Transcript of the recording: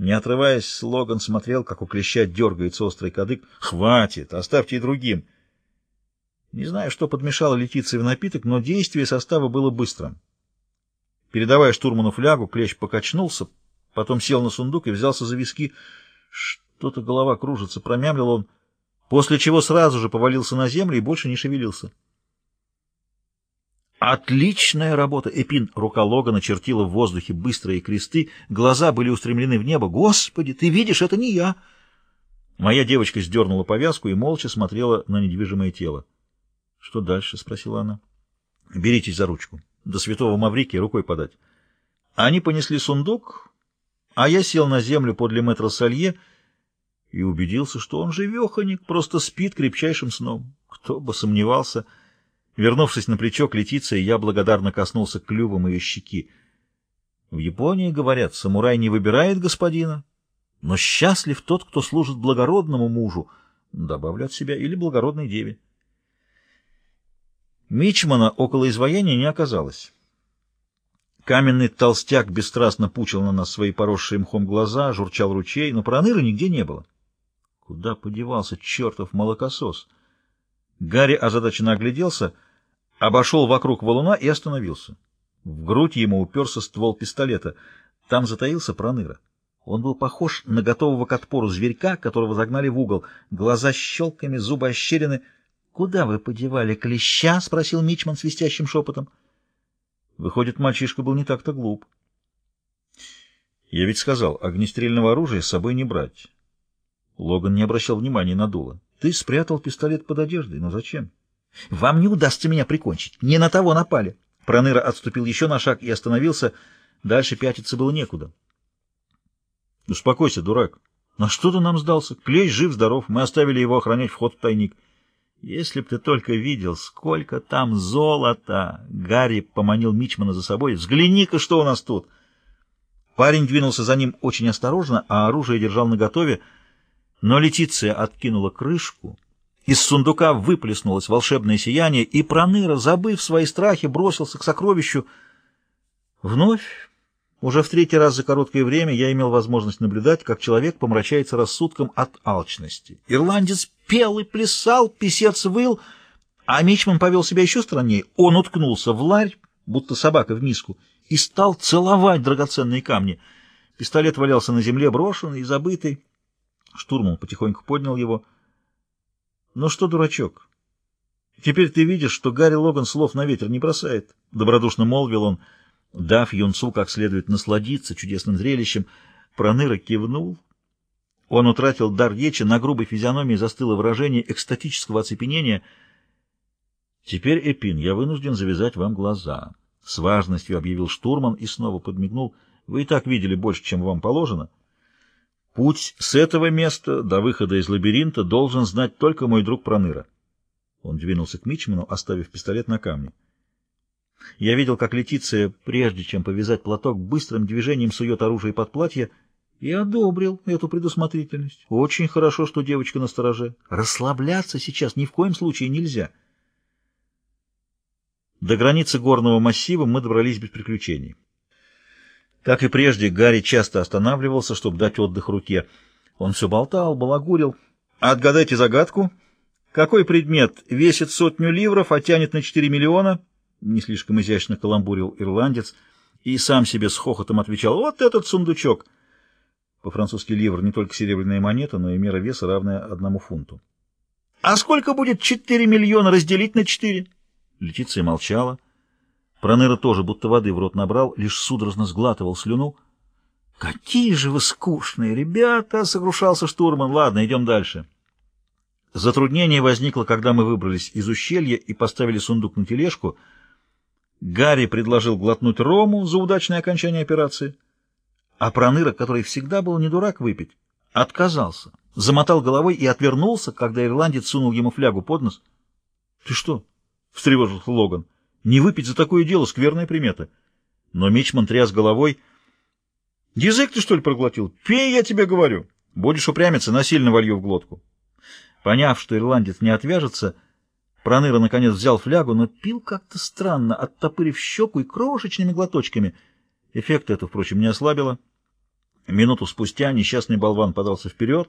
Не отрываясь, Логан смотрел, как у клеща дергается острый кадык. «Хватит! Оставьте и другим!» Не знаю, что подмешало Летиции в напиток, но действие состава было быстрым. Передавая штурману флягу, клещ покачнулся, потом сел на сундук и взялся за виски. Что-то голова кружится, промямлил он, после чего сразу же повалился на землю и больше не шевелился. Отличная работа! Эпин, рука Логана чертила в воздухе быстрые кресты, глаза были устремлены в небо. Господи, ты видишь, это не я! Моя девочка сдернула повязку и молча смотрела на недвижимое тело. — Что дальше? — спросила она. — Беритесь за ручку. До святого Маврикия рукой подать. Они понесли сундук, а я сел на землю подле мэтра Салье и убедился, что он живеханик, просто спит крепчайшим сном. Кто бы сомневался... Вернувшись на плечо к Летиции, я благодарно коснулся клювом ее щеки. В Японии, говорят, самурай не выбирает господина, но счастлив тот, кто служит благородному мужу, добавлю от себя, или благородной деве. Мичмана около изваяния не оказалось. Каменный толстяк бесстрастно пучил на нас свои поросшие мхом глаза, журчал ручей, но проныры нигде не было. Куда подевался чертов молокосос? Гарри озадаченно огляделся — обошел вокруг валуна и остановился. В грудь ему уперся ствол пистолета. Там затаился проныра. Он был похож на готового к отпору зверька, которого загнали в угол. Глаза щелками, зубы ощерены. — Куда вы подевали клеща? — спросил Мичман свистящим шепотом. Выходит, мальчишка был не так-то глуп. Я ведь сказал, огнестрельного оружия с собой не брать. Логан не обращал внимания на дуло. Ты спрятал пистолет под одеждой, но зачем? — вам не удастся меня прикончить. Не на того напали. Проныра отступил еще на шаг и остановился. Дальше пятиться было некуда. Успокойся, дурак. На что ты нам сдался? Клещ жив-здоров. Мы оставили его охранять вход в тайник. Если б ты только видел, сколько там золота! Гарри поманил Мичмана за собой. Взгляни-ка, что у нас тут! Парень двинулся за ним очень осторожно, а оружие держал наготове, но Летиция откинула крышку — из сундука выплеснулось волшебное сияние, и Проныра, забыв свои страхи, бросился к сокровищу. Вновь, уже в третий раз за короткое время, я имел возможность наблюдать, как человек помрачается рассудком от алчности. Ирландец пел и плясал, писец выл, а Мичман повел себя еще страннее. Он уткнулся в ларь, будто собака в миску, и стал целовать драгоценные камни. Пистолет валялся на земле, брошенный и забытый. Штурман потихоньку поднял его — ну что, дурачок, теперь ты видишь, что Гарри Логан слов на ветер не бросает, — добродушно молвил он, дав юнцу как следует насладиться чудесным зрелищем. Проныра кивнул. Он утратил дар речи, на грубой физиономии застыло выражение экстатического оцепенения. «Теперь, Эпин, я вынужден завязать вам глаза», — с важностью объявил штурман и снова подмигнул. «Вы и так видели больше, чем вам положено». Путь с этого места до выхода из лабиринта должен знать только мой друг Проныра. Он двинулся к Мичману, оставив пистолет на камне. Я видел, как Летиция, прежде чем повязать платок, быстрым движением сует оружие под платье и одобрил эту предусмотрительность. Очень хорошо, что девочка на стороже. Расслабляться сейчас ни в коем случае нельзя. До границы горного массива мы добрались без приключений. Как и прежде, Гарри часто останавливался, чтобы дать отдых руке. Он все болтал, балагурил. «Отгадайте загадку. Какой предмет весит сотню ливров, а тянет на четыре миллиона?» Не слишком изящно каламбурил ирландец и сам себе с хохотом отвечал «Вот этот сундучок!» По-французски ливр не только серебряная монета, но и мера веса, равная одному фунту. «А сколько будет четыре миллиона разделить на четыре?» Летиция молчала. Проныра тоже будто воды в рот набрал, лишь судорожно сглатывал слюну. «Какие же вы скучные ребята!» — сокрушался штурман. «Ладно, идем дальше». Затруднение возникло, когда мы выбрались из ущелья и поставили сундук на тележку. Гарри предложил глотнуть рому за удачное окончание операции, а Проныра, который всегда был не дурак выпить, отказался, замотал головой и отвернулся, когда ирландец сунул ему флягу под нос. — Ты что? — встревожился Логан. — не выпить за такое дело — скверная примета. Но Мичман тряс головой. — Язык ты, что ли, проглотил? Пей, я тебе говорю. Будешь упрямиться, насильно волью в глотку. Поняв, что ирландец не отвяжется, Проныра, наконец, взял флягу, но пил как-то странно, оттопырив щеку и крошечными глоточками. Эффект это, впрочем, не ослабило. Минуту спустя несчастный болван подался вперед,